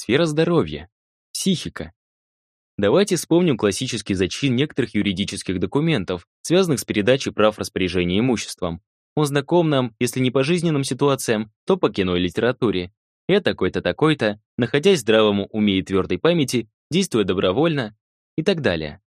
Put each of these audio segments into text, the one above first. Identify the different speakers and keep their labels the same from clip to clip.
Speaker 1: Сфера здоровья. Психика. Давайте вспомним классический зачин некоторых юридических документов, связанных с передачей прав распоряжения имуществом. Он знаком нам, если не по жизненным ситуациям, то по кино и литературе. Я такой-то, такой-то, находясь в здравом уме и твердой памяти, действуя добровольно и так далее.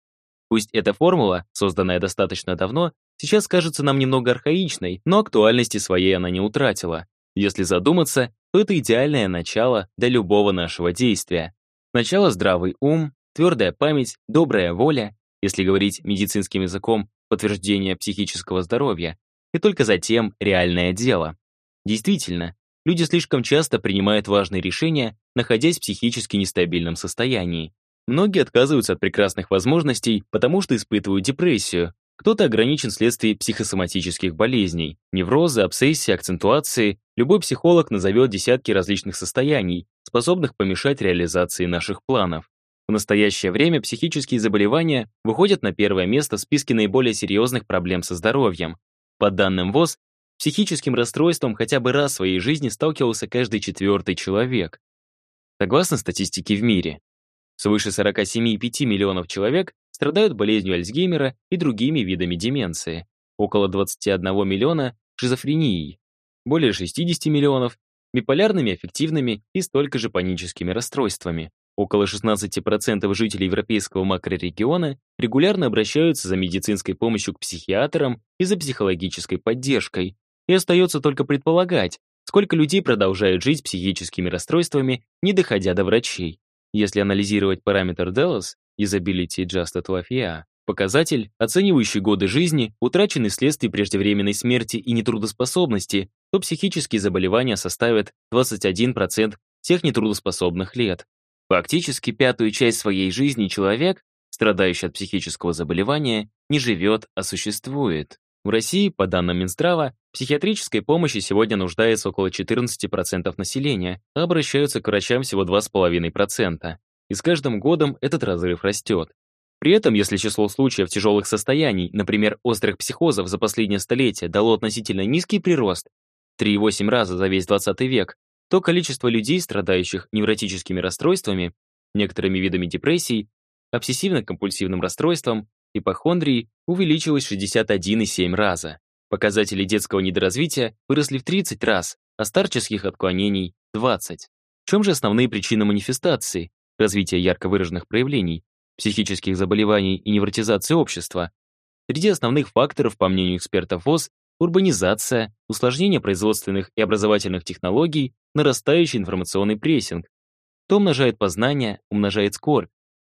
Speaker 1: Пусть эта формула, созданная достаточно давно, сейчас кажется нам немного архаичной, но актуальности своей она не утратила. Если задуматься, то это идеальное начало для любого нашего действия. Начало здравый ум, твердая память, добрая воля, если говорить медицинским языком, подтверждение психического здоровья, и только затем реальное дело. Действительно, люди слишком часто принимают важные решения, находясь в психически нестабильном состоянии. Многие отказываются от прекрасных возможностей, потому что испытывают депрессию. Кто-то ограничен вследствие психосоматических болезней, неврозы, обсессии, акцентуации. Любой психолог назовет десятки различных состояний, способных помешать реализации наших планов. В настоящее время психические заболевания выходят на первое место в списке наиболее серьезных проблем со здоровьем. По данным ВОЗ, психическим расстройством хотя бы раз в своей жизни сталкивался каждый четвертый человек. Согласно статистике в мире, свыше 47,5 миллионов человек страдают болезнью Альцгеймера и другими видами деменции, около 21 миллиона – шизофренией, более 60 миллионов – биполярными аффективными и столько же паническими расстройствами. Около 16% жителей европейского макрорегиона регулярно обращаются за медицинской помощью к психиатрам и за психологической поддержкой. И остается только предполагать, сколько людей продолжают жить психическими расстройствами, не доходя до врачей. Если анализировать параметр Dallas, Usability Adjusted Life показатель, оценивающий годы жизни, утраченные вследствие преждевременной смерти и нетрудоспособности, то психические заболевания составят 21% всех нетрудоспособных лет. Фактически пятую часть своей жизни человек, страдающий от психического заболевания, не живет, а существует. В России, по данным Минздрава, психиатрической помощи сегодня нуждается около 14% населения, а обращаются к врачам всего 2,5%. И с каждым годом этот разрыв растет. При этом, если число случаев тяжелых состояний, например, острых психозов за последнее столетие дало относительно низкий прирост, 3,8 раза за весь 20 век, то количество людей, страдающих невротическими расстройствами, некоторыми видами депрессий, обсессивно-компульсивным расстройством, ипохондрией увеличилось 61,7 раза. Показатели детского недоразвития выросли в 30 раз, а старческих отклонений — 20. В чем же основные причины манифестации, развития ярко выраженных проявлений, психических заболеваний и невротизации общества? Среди основных факторов, по мнению экспертов ВОЗ, урбанизация, усложнение производственных и образовательных технологий, нарастающий информационный прессинг. То умножает познание, умножает скорбь.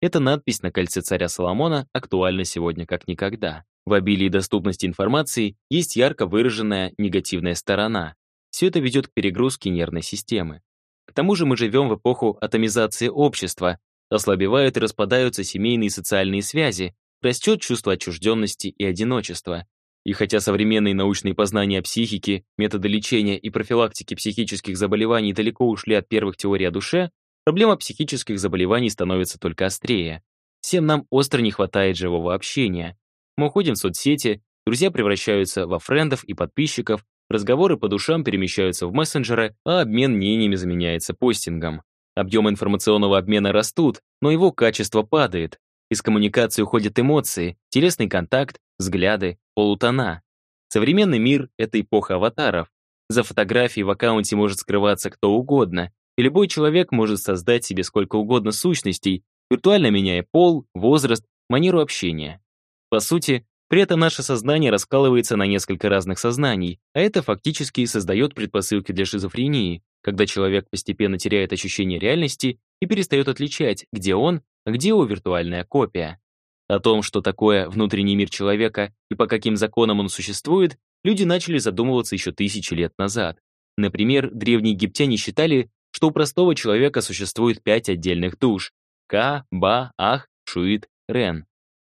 Speaker 1: Эта надпись на кольце царя Соломона актуальна сегодня как никогда. В обилии доступности информации есть ярко выраженная негативная сторона. Все это ведет к перегрузке нервной системы. К тому же мы живем в эпоху атомизации общества, ослабевают и распадаются семейные и социальные связи, растет чувство отчужденности и одиночества. И хотя современные научные познания о психике, методы лечения и профилактики психических заболеваний далеко ушли от первых теорий о душе, проблема психических заболеваний становится только острее. Всем нам остро не хватает живого общения. Мы уходим в соцсети, друзья превращаются во френдов и подписчиков, разговоры по душам перемещаются в мессенджеры, а обмен мнениями заменяется постингом. Объемы информационного обмена растут, но его качество падает. Из коммуникации уходят эмоции, телесный контакт, взгляды, полутона. Современный мир — это эпоха аватаров. За фотографией в аккаунте может скрываться кто угодно, и любой человек может создать себе сколько угодно сущностей, виртуально меняя пол, возраст, манеру общения. По сути, при этом наше сознание раскалывается на несколько разных сознаний, а это фактически создает предпосылки для шизофрении, когда человек постепенно теряет ощущение реальности и перестает отличать, где он, а где его виртуальная копия. О том, что такое внутренний мир человека и по каким законам он существует, люди начали задумываться еще тысячи лет назад. Например, древние египтяне считали, что у простого человека существует пять отдельных душ – Ка, Ба, Ах, Шуит, Рен.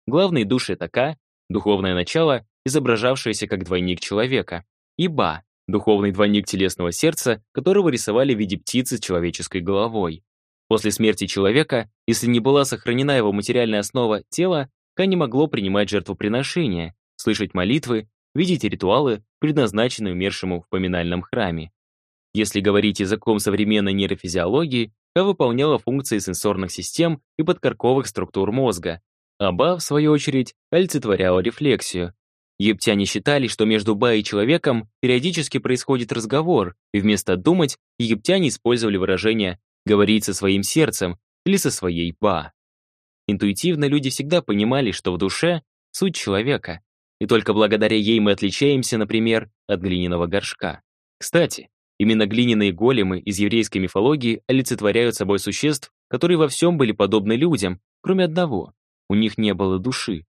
Speaker 1: Главные души – это Ка, духовное начало, изображавшееся как двойник человека, и Ба, духовный двойник телесного сердца, которого рисовали в виде птицы с человеческой головой. После смерти человека, если не была сохранена его материальная основа тела, Ка не могло принимать жертвоприношения, слышать молитвы, видеть ритуалы, предназначенные умершему в поминальном храме. Если говорить языком современной нейрофизиологии, Ка выполняла функции сенсорных систем и подкорковых структур мозга, а Ба, в свою очередь, олицетворяла рефлексию. Египтяне считали, что между Ба и человеком периодически происходит разговор, и вместо «думать» египтяне использовали выражение «говорить со своим сердцем» или со своей Ба. Интуитивно люди всегда понимали, что в душе суть человека, и только благодаря ей мы отличаемся, например, от глиняного горшка. Кстати, именно глиняные големы из еврейской мифологии олицетворяют собой существ, которые во всем были подобны людям, кроме одного — у них не было души.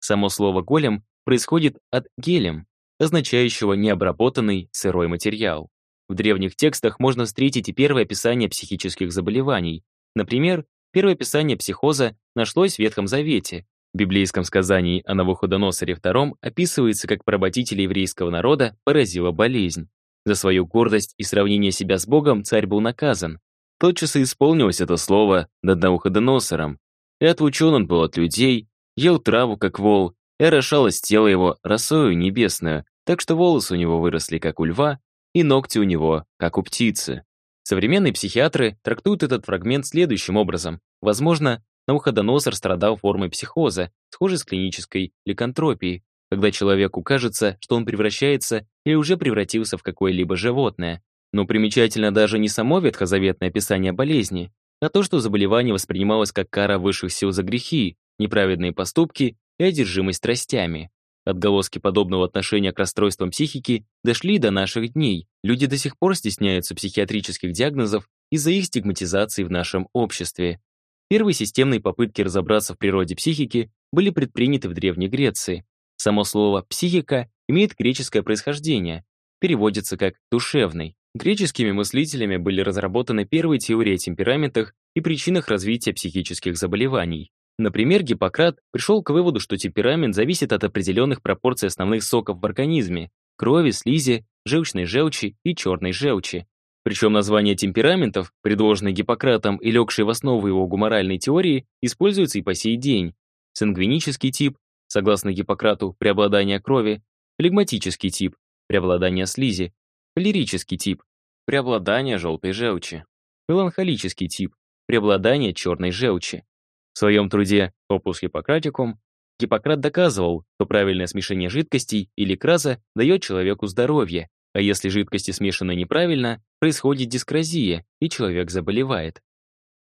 Speaker 1: Само слово «голем» происходит от «гелем», означающего необработанный сырой материал. В древних текстах можно встретить и первое описание психических заболеваний. Например, первое описание психоза нашлось в Ветхом Завете, в библейском сказании о Навуходоносоре II описывается, как поработителя еврейского народа поразила болезнь. За свою гордость и сравнение себя с Богом царь был наказан. Тотчас и исполнилось это слово над Навуходоносором. И отлучен он был от людей, ел траву, как вол, и орошалось тело его росою небесную, так что волосы у него выросли, как у льва, и ногти у него, как у птицы. Современные психиатры трактуют этот фрагмент следующим образом. Возможно, Навуходоносор страдал формой психоза, схожей с клинической ликантропией, когда человеку кажется, что он превращается или уже превратился в какое-либо животное. Но примечательно даже не само ветхозаветное описание болезни, а то, что заболевание воспринималось как кара высших сил за грехи, неправедные поступки и одержимость страстями. Отголоски подобного отношения к расстройствам психики дошли до наших дней. Люди до сих пор стесняются психиатрических диагнозов из-за их стигматизации в нашем обществе. Первые системные попытки разобраться в природе психики были предприняты в Древней Греции. Само слово «психика» имеет греческое происхождение, переводится как «душевный». Греческими мыслителями были разработаны первые теории о темпераментах и причинах развития психических заболеваний. Например, Гиппократ пришел к выводу, что темперамент зависит от определенных пропорций основных соков в организме – крови, слизи, желчной желчи и черной желчи. Причем название темпераментов, предложенное Гиппократом и легшее в основу его гуморальной теории, используется и по сей день. Сангвинический тип, согласно Гиппократу, преобладание крови, флегматический тип, преобладание слизи, холерический тип, преобладание желтой желчи, меланхолический тип, преобладание черной желчи. В своем труде «Opus Hippocraticum» Гиппократ доказывал, что правильное смешение жидкостей или краза дает человеку здоровье, а если жидкости смешаны неправильно, происходит дискразия, и человек заболевает.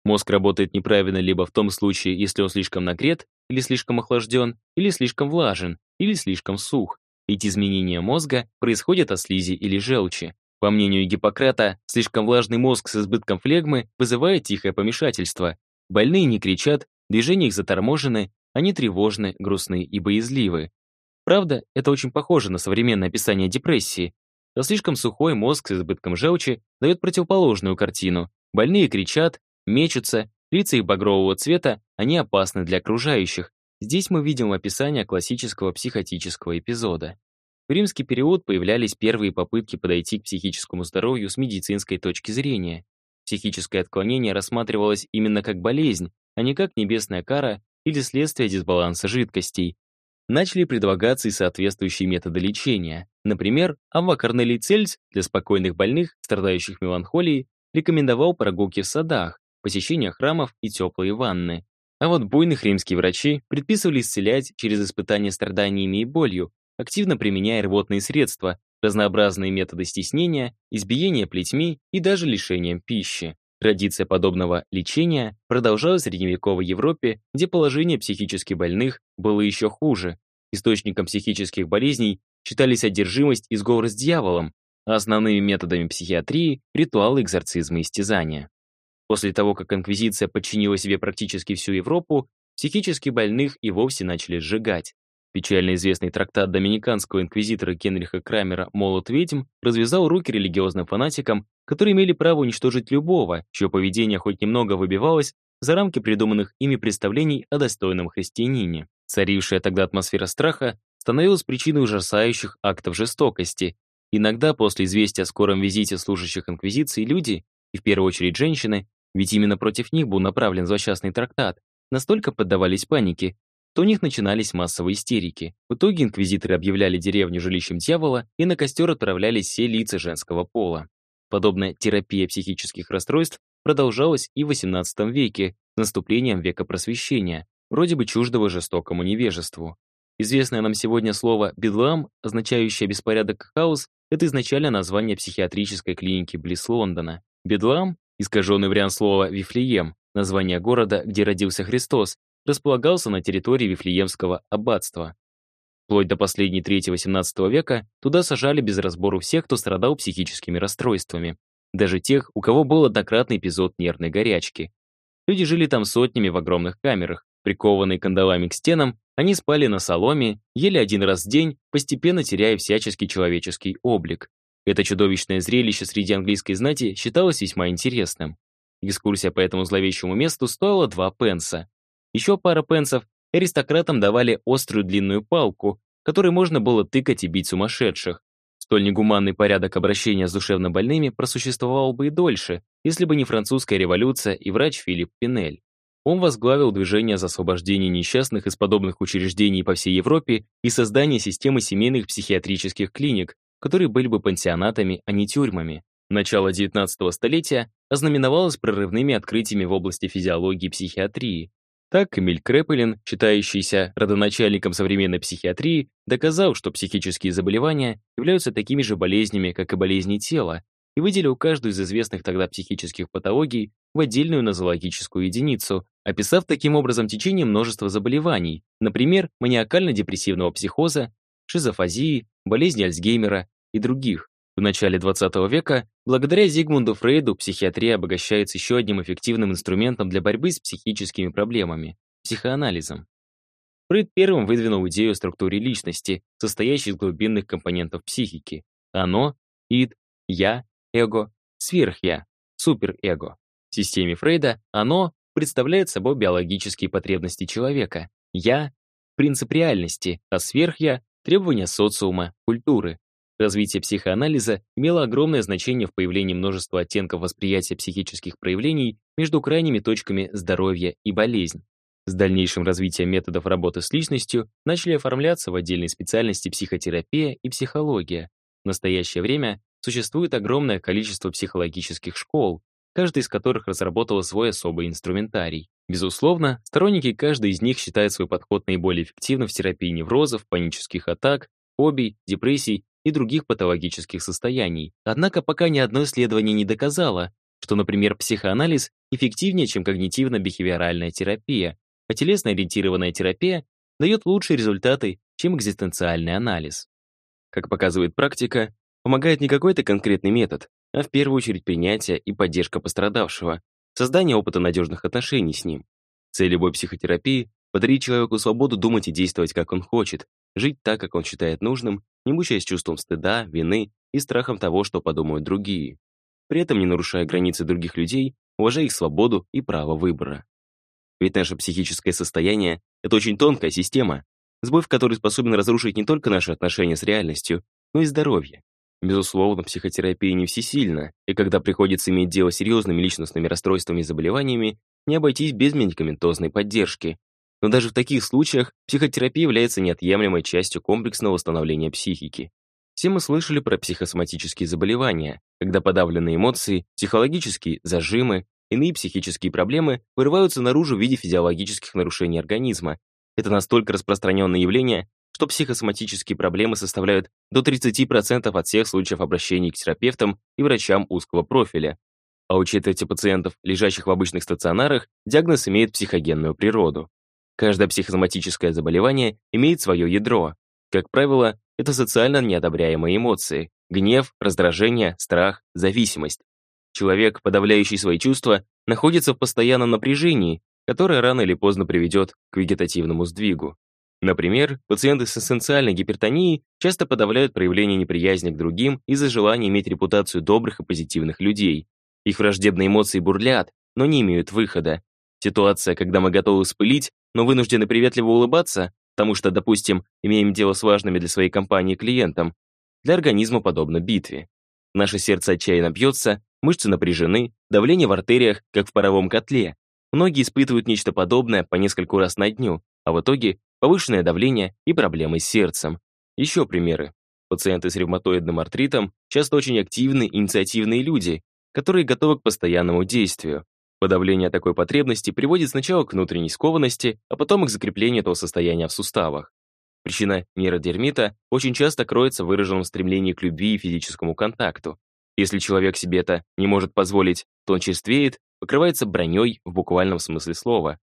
Speaker 1: Мозг работает неправильно либо в том случае, если он слишком нагрет, или слишком охлажден, или слишком влажен, или слишком сух. Эти изменения мозга происходят от слизи или желчи. По мнению Гиппократа, слишком влажный мозг с избытком флегмы вызывает тихое помешательство. Больные не кричат, движения их заторможены, они тревожны, грустны и боязливы. Правда, это очень похоже на современное описание депрессии, а слишком сухой мозг с избытком желчи дает противоположную картину. Больные кричат, мечутся, лица их багрового цвета, они опасны для окружающих. Здесь мы видим описание классического психотического эпизода. В римский период появлялись первые попытки подойти к психическому здоровью с медицинской точки зрения. Психическое отклонение рассматривалось именно как болезнь, а не как небесная кара или следствие дисбаланса жидкостей, начали предлагаться и соответствующие методы лечения. Например, Авва Корнелий Цельс для спокойных больных, страдающих меланхолией, рекомендовал прогулки в садах, посещение храмов и теплые ванны. А вот буйных римские врачи предписывали исцелять через испытания страданиями и болью, активно применяя рвотные средства, разнообразные методы стеснения, избиения плетьми и даже лишением пищи. Традиция подобного лечения продолжалась в средневековой Европе, где положение психически больных было еще хуже. Источником психических болезней считались одержимость и сговор с дьяволом, а основными методами психиатрии — ритуалы экзорцизма и истязания. После того, как инквизиция подчинила себе практически всю Европу, психически больных и вовсе начали сжигать. Печально известный трактат доминиканского инквизитора Генриха Крамера «Молот ведьм» развязал руки религиозным фанатикам, которые имели право уничтожить любого, чье поведение хоть немного выбивалось за рамки придуманных ими представлений о достойном христианине. Царившая тогда атмосфера страха становилась причиной ужасающих актов жестокости. Иногда после известия о скором визите служащих инквизиции люди, и в первую очередь женщины, ведь именно против них был направлен злосчастный трактат, настолько поддавались панике, то у них начинались массовые истерики. В итоге инквизиторы объявляли деревню жилищем дьявола и на костер отправлялись все лица женского пола. Подобная терапия психических расстройств продолжалось и в XVIII веке, с наступлением века просвещения, вроде бы чуждого жестокому невежеству. Известное нам сегодня слово «бедлам», означающее беспорядок хаос, это изначально название психиатрической клиники близ Лондона. Бедлам, искаженный вариант слова «Вифлеем», название города, где родился Христос, располагался на территории Вифлеемского аббатства. Вплоть до последней трети XVIII века туда сажали без разбору всех, кто страдал психическими расстройствами. Даже тех, у кого был однократный эпизод нервной горячки. Люди жили там сотнями в огромных камерах, прикованные кандалами к стенам, они спали на соломе, ели один раз в день, постепенно теряя всяческий человеческий облик. Это чудовищное зрелище среди английской знати считалось весьма интересным. Экскурсия по этому зловещему месту стоила два пенса. Еще пара пенсов аристократам давали острую длинную палку, которой можно было тыкать и бить сумасшедших. Столь негуманный порядок обращения с душевнобольными просуществовал бы и дольше, если бы не французская революция и врач Филипп Пинель. Он возглавил движение за освобождение несчастных из подобных учреждений по всей Европе и создание системы семейных психиатрических клиник, которые были бы пансионатами, а не тюрьмами. Начало XIX столетия ознаменовалось прорывными открытиями в области физиологии и психиатрии. Так Эмиль Крепелин, считающийся родоначальником современной психиатрии, доказал, что психические заболевания являются такими же болезнями, как и болезни тела, и выделил каждую из известных тогда психических патологий в отдельную нозологическую единицу, описав таким образом течение множества заболеваний, например, маниакально-депрессивного психоза, шизофазии, болезни Альцгеймера и других. В начале XX века, благодаря Зигмунду Фрейду, психиатрия обогащается еще одним эффективным инструментом для борьбы с психическими проблемами – психоанализом. Фрейд первым выдвинул идею о структуре личности, состоящей из глубинных компонентов психики. Оно, ид, я, эго, сверхя, суперэго. В системе Фрейда оно представляет собой биологические потребности человека. Я — принцип реальности, а сверхя — требования социума, культуры. Развитие психоанализа имело огромное значение в появлении множества оттенков восприятия психических проявлений между крайними точками здоровья и болезнь. С дальнейшим развитием методов работы с личностью начали оформляться в отдельной специальности психотерапия и психология. В настоящее время существует огромное количество психологических школ, каждая из которых разработала свой особый инструментарий. Безусловно, сторонники каждой из них считают свой подход наиболее эффективным в терапии неврозов, панических атак, фобий, депрессий и других патологических состояний. Однако пока ни одно исследование не доказало, что, например, психоанализ эффективнее, чем когнитивно-бихевиоральная терапия, а телесно-ориентированная терапия дает лучшие результаты, чем экзистенциальный анализ. Как показывает практика, помогает не какой-то конкретный метод, а в первую очередь принятие и поддержка пострадавшего, создание опыта надежных отношений с ним. Цель любой психотерапии — подарить человеку свободу думать и действовать, как он хочет, жить так, как он считает нужным, не мучаясь чувством стыда, вины и страхом того, что подумают другие. При этом не нарушая границы других людей, уважая их свободу и право выбора. Ведь наше психическое состояние — это очень тонкая система, сбой в которой способен разрушить не только наши отношения с реальностью, но и здоровье. Безусловно, психотерапия не всесильна, и когда приходится иметь дело с серьезными личностными расстройствами и заболеваниями, не обойтись без медикаментозной поддержки. Но даже в таких случаях психотерапия является неотъемлемой частью комплексного восстановления психики. Все мы слышали про психосоматические заболевания, когда подавленные эмоции, психологические зажимы, иные психические проблемы вырываются наружу в виде физиологических нарушений организма. Это настолько распространенное явление, что психосоматические проблемы составляют до 30% от всех случаев обращений к терапевтам и врачам узкого профиля. А у четверти пациентов, лежащих в обычных стационарах, диагноз имеет психогенную природу. Каждое психосоматическое заболевание имеет свое ядро. Как правило, это социально неодобряемые эмоции – гнев, раздражение, страх, зависимость. Человек, подавляющий свои чувства, находится в постоянном напряжении, которое рано или поздно приведет к вегетативному сдвигу. Например, пациенты с эссенциальной гипертонией часто подавляют проявление неприязни к другим из-за желания иметь репутацию добрых и позитивных людей. Их враждебные эмоции бурлят, но не имеют выхода. Ситуация, когда мы готовы вспылить, но вынуждены приветливо улыбаться, потому что, допустим, имеем дело с важными для своей компании клиентом, для организма подобно битве. Наше сердце отчаянно бьется, мышцы напряжены, давление в артериях, как в паровом котле. Многие испытывают нечто подобное по нескольку раз на дню, а в итоге повышенное давление и проблемы с сердцем. Еще примеры. Пациенты с ревматоидным артритом часто очень активные, инициативные люди, которые готовы к постоянному действию. Подавление такой потребности приводит сначала к внутренней скованности, а потом к закреплению этого состояния в суставах. Причина нейродермита очень часто кроется в выраженном стремлении к любви и физическому контакту. Если человек себе это не может позволить, то он черствеет, покрывается броней в буквальном смысле слова.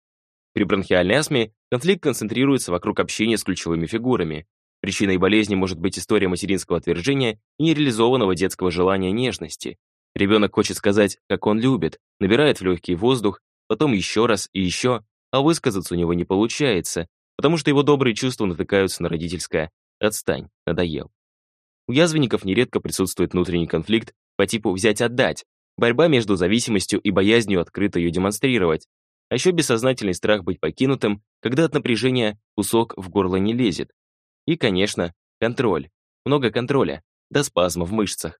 Speaker 1: При бронхиальной астме конфликт концентрируется вокруг общения с ключевыми фигурами. Причиной болезни может быть история материнского отвержения и нереализованного детского желания нежности. Ребенок хочет сказать, как он любит, набирает в легкий воздух, потом еще раз и еще, а высказаться у него не получается, потому что его добрые чувства натыкаются на родительское «отстань, надоел». У язвенников нередко присутствует внутренний конфликт по типу «взять-отдать», борьба между зависимостью и боязнью открыто ее демонстрировать, а еще бессознательный страх быть покинутым, когда от напряжения кусок в горло не лезет. И, конечно, контроль. Много контроля, до спазма в мышцах.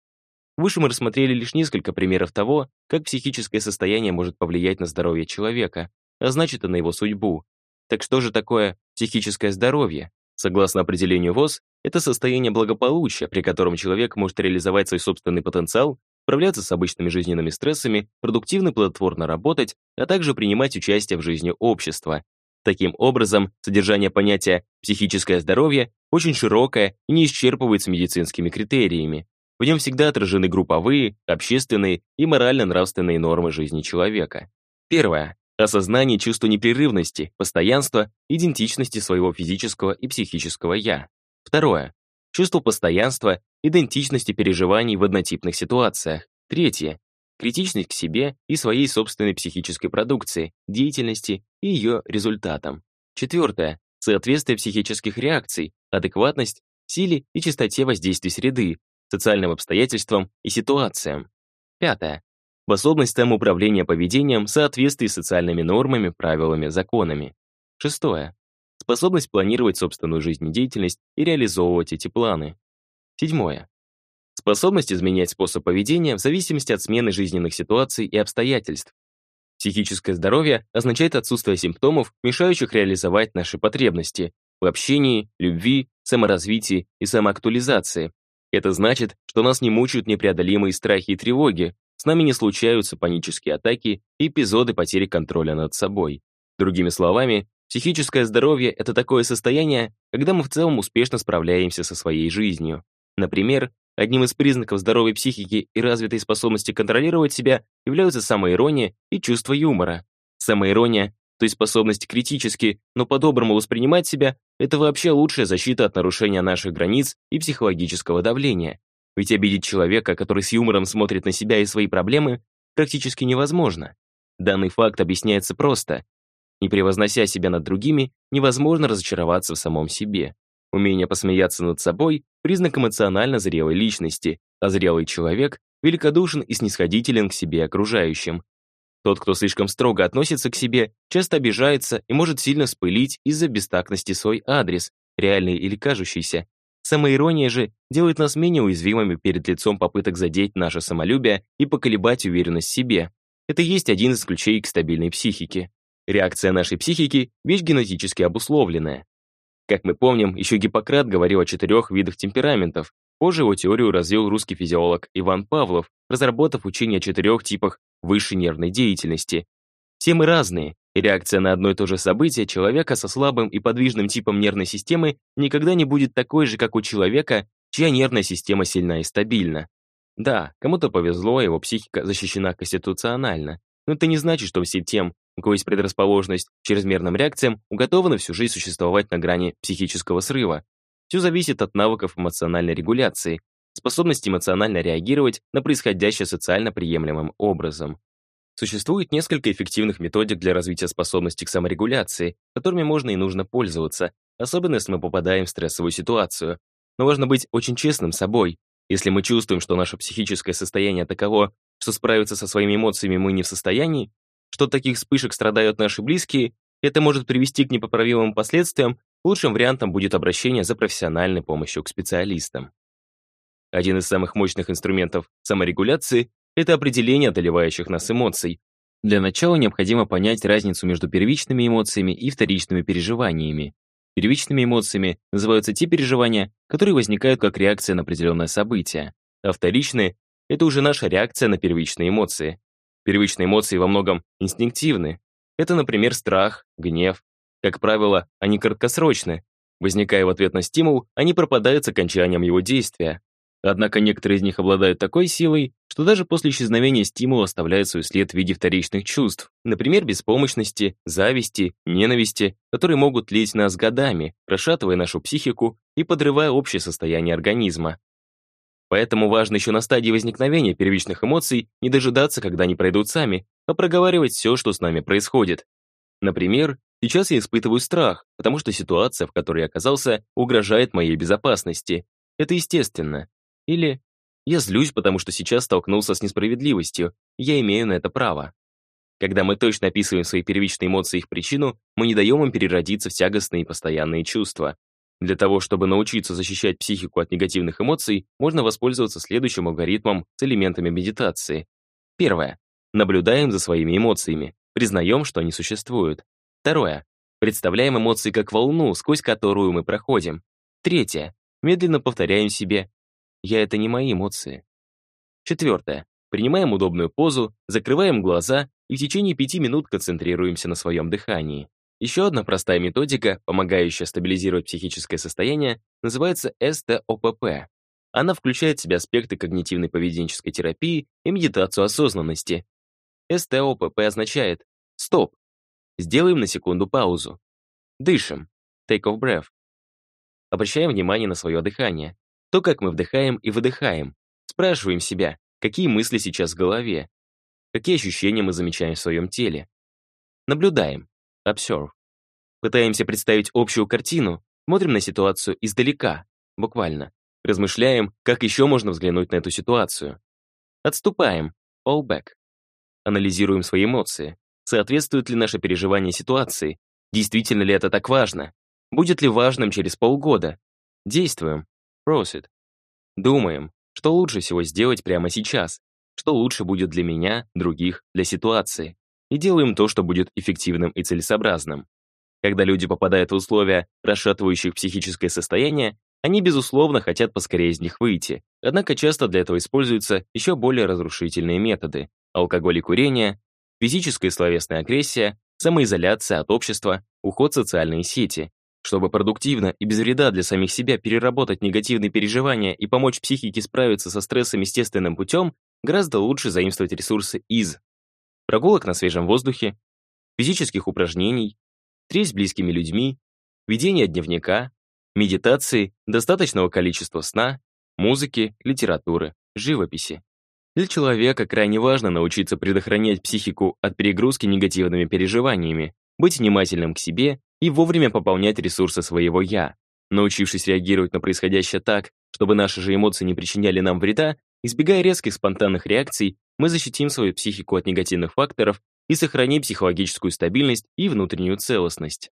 Speaker 1: Выше мы рассмотрели лишь несколько примеров того, как психическое состояние может повлиять на здоровье человека, а значит и на его судьбу. Так что же такое психическое здоровье? Согласно определению ВОЗ, это состояние благополучия, при котором человек может реализовать свой собственный потенциал, справляться с обычными жизненными стрессами, продуктивно плодотворно работать, а также принимать участие в жизни общества. Таким образом, содержание понятия «психическое здоровье» очень широкое и не исчерпывается медицинскими критериями. В нем всегда отражены групповые, общественные и морально-нравственные нормы жизни человека. Первое. Осознание чувства непрерывности, постоянства, идентичности своего физического и психического «я». Второе. Чувство постоянства, идентичности переживаний в однотипных ситуациях. Третье. Критичность к себе и своей собственной психической продукции, деятельности и ее результатам. Четвертое. Соответствие психических реакций, адекватность, силе и частоте воздействия среды, социальным обстоятельствам и ситуациям. Пятое. Способность самоуправления поведением в соответствии с социальными нормами, правилами, законами. Шестое. Способность планировать собственную жизнедеятельность и реализовывать эти планы. Седьмое. Способность изменять способ поведения в зависимости от смены жизненных ситуаций и обстоятельств. Психическое здоровье означает отсутствие симптомов, мешающих реализовать наши потребности в общении, любви, саморазвитии и самоактуализации, это значит, что нас не мучают непреодолимые страхи и тревоги, с нами не случаются панические атаки и эпизоды потери контроля над собой. Другими словами, психическое здоровье — это такое состояние, когда мы в целом успешно справляемся со своей жизнью. Например, одним из признаков здоровой психики и развитой способности контролировать себя являются самоирония и чувство юмора. Самоирония то есть способность критически, но по-доброму воспринимать себя, это вообще лучшая защита от нарушения наших границ и психологического давления. Ведь обидеть человека, который с юмором смотрит на себя и свои проблемы, практически невозможно. Данный факт объясняется просто. Не превознося себя над другими, невозможно разочароваться в самом себе. Умение посмеяться над собой – признак эмоционально зрелой личности, а зрелый человек великодушен и снисходителен к себе и окружающим, тот, кто слишком строго относится к себе, часто обижается и может сильно спылить из-за бестактности свой адрес, реальный или кажущийся. Самоирония же делает нас менее уязвимыми перед лицом попыток задеть наше самолюбие и поколебать уверенность в себе. Это есть один из ключей к стабильной психике. Реакция нашей психики – вещь генетически обусловленная. Как мы помним, еще Гиппократ говорил о четырех видах темпераментов. Позже его теорию развил русский физиолог Иван Павлов, разработав учение о четырех типах высшей нервной деятельности. Все мы разные, и реакция на одно и то же событие человека со слабым и подвижным типом нервной системы никогда не будет такой же, как у человека, чья нервная система сильна и стабильна. Да, кому-то повезло, его психика защищена конституционально, но это не значит, что все тем, у кого есть предрасположенность к чрезмерным реакциям, уготованы всю жизнь существовать на грани психического срыва. Все зависит от навыков эмоциональной регуляции, способность эмоционально реагировать на происходящее социально приемлемым образом. Существует несколько эффективных методик для развития способности к саморегуляции, которыми можно и нужно пользоваться, особенно если мы попадаем в стрессовую ситуацию. Но важно быть очень честным с собой. Если мы чувствуем, что наше психическое состояние таково, что справиться со своими эмоциями мы не в состоянии, что от таких вспышек страдают наши близкие, это может привести к непоправимым последствиям, лучшим вариантом будет обращение за профессиональной помощью к специалистам. Один из самых мощных инструментов саморегуляции – это определение одолевающих нас эмоций. Для начала необходимо понять разницу между первичными эмоциями и вторичными переживаниями. Первичными эмоциями называются те переживания, которые возникают как реакция на определенное событие, а вторичные это уже наша реакция на первичные эмоции. Первичные эмоции во многом инстинктивны. Это, например, страх, гнев. Как правило, они краткосрочны. Возникая в ответ на стимул, они пропадают с окончанием его действия. Однако некоторые из них обладают такой силой, что даже после исчезновения стимула оставляют свой след в виде вторичных чувств, например, беспомощности, зависти, ненависти, которые могут тлеть нас годами, расшатывая нашу психику и подрывая общее состояние организма. Поэтому важно еще на стадии возникновения первичных эмоций не дожидаться, когда они пройдут сами, а проговаривать все, что с нами происходит. Например, сейчас я испытываю страх, потому что ситуация, в которой я оказался, угрожает моей безопасности. Это естественно. Или я злюсь, потому что сейчас столкнулся с несправедливостью, я имею на это право. Когда мы точно описываем свои первичные эмоции и их причину, мы не даем им переродиться в тягостные и постоянные чувства. Для того, чтобы научиться защищать психику от негативных эмоций, можно воспользоваться следующим алгоритмом с элементами медитации. Первое. Наблюдаем за своими эмоциями, признаем, что они существуют. Второе. Представляем эмоции как волну, сквозь которую мы проходим. Третье. Медленно повторяем себе я — это не мои эмоции. Четвертое. Принимаем удобную позу, закрываем глаза и в течение пяти минут концентрируемся на своем дыхании. Еще одна простая методика, помогающая стабилизировать психическое состояние, называется СТОПП. Она включает в себя аспекты когнитивной поведенческой терапии и медитацию осознанности. СТОПП означает «стоп». Сделаем на секунду паузу. Дышим. Take off breath. Обращаем внимание на свое дыхание то, как мы вдыхаем и выдыхаем. Спрашиваем себя, какие мысли сейчас в голове, какие ощущения мы замечаем в своем теле. Наблюдаем. Observe. Пытаемся представить общую картину, смотрим на ситуацию издалека, буквально. Размышляем, как еще можно взглянуть на эту ситуацию. Отступаем. All back. Анализируем свои эмоции. Соответствует ли наше переживание ситуации? Действительно ли это так важно? Будет ли важным через полгода? Действуем. Просит. Думаем, что лучше всего сделать прямо сейчас, что лучше будет для меня, других, для ситуации. И делаем то, что будет эффективным и целесообразным. Когда люди попадают в условия, расшатывающих психическое состояние, они, безусловно, хотят поскорее из них выйти. Однако часто для этого используются еще более разрушительные методы. Алкоголь и курение, физическая и словесная агрессия, самоизоляция от общества, уход в социальные сети, чтобы продуктивно и без вреда для самих себя переработать негативные переживания и помочь психике справиться со стрессом естественным путем, гораздо лучше заимствовать ресурсы из прогулок на свежем воздухе, физических упражнений, встреч с близкими людьми, ведения дневника, медитации, достаточного количества сна, музыки, литературы, живописи. Для человека крайне важно научиться предохранять психику от перегрузки негативными переживаниями, быть внимательным к себе и вовремя пополнять ресурсы своего «я». Научившись реагировать на происходящее так, чтобы наши же эмоции не причиняли нам вреда, избегая резких спонтанных реакций, мы защитим свою психику от негативных факторов и сохраним психологическую стабильность и внутреннюю целостность.